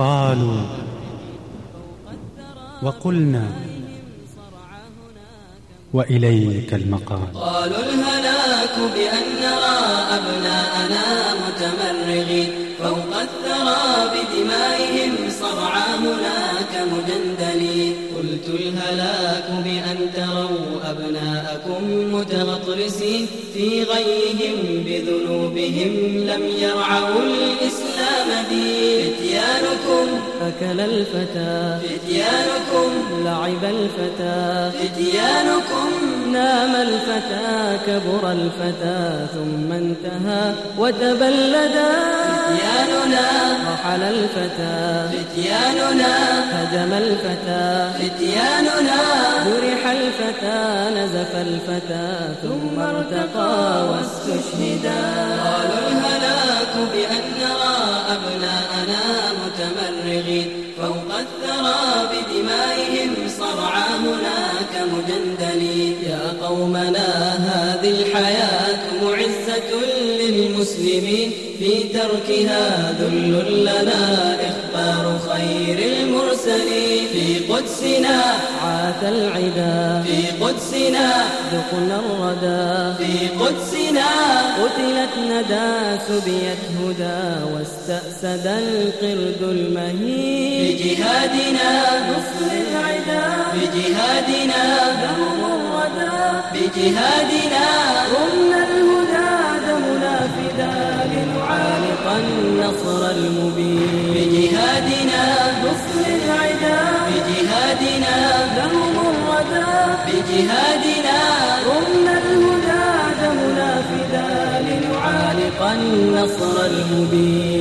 قالوا وقلنا وإليك المقال. قالوا الهلاك بأن نرى أبناءنا متمرغين. فوق الثرى بدمائهم صرعى هناك مجندلين. قلت الهلاك بأن تروا أبناءكم متغطرسين في غيهم بذنوبهم لم يرعوا الإسلام دين أكل الفتى. فتيانكم. لعب الفتى. فتيانكم. نام الفتى. كبر الفتى. ثم انتهى وتبلدا فتياننا. رحل الفتى. فتياننا. هجم الفتى. فتياننا. جرح الفتى. نزف الفتى. ثم ارتقى واستشهدا. متمرغين فوق الثرى بدمائهم صرعى هناك مجندلين يا قومنا هذه الحياة معزة للمسلمين في تركها ذل لنا. عاث العدا. في قدسنا. ذقنا الردى. في قدسنا. قتلت ندى سبيت هدى واستأسد القرد المهين بجهادنا. نصر العدا. بجهادنا. دم الردى. بجهادنا. رمنا الهدى. دمنا فدا لنعانق النصر المبين. بجهادنا. رمنا الهدى دمنا فدا لنعانق النصر المبين.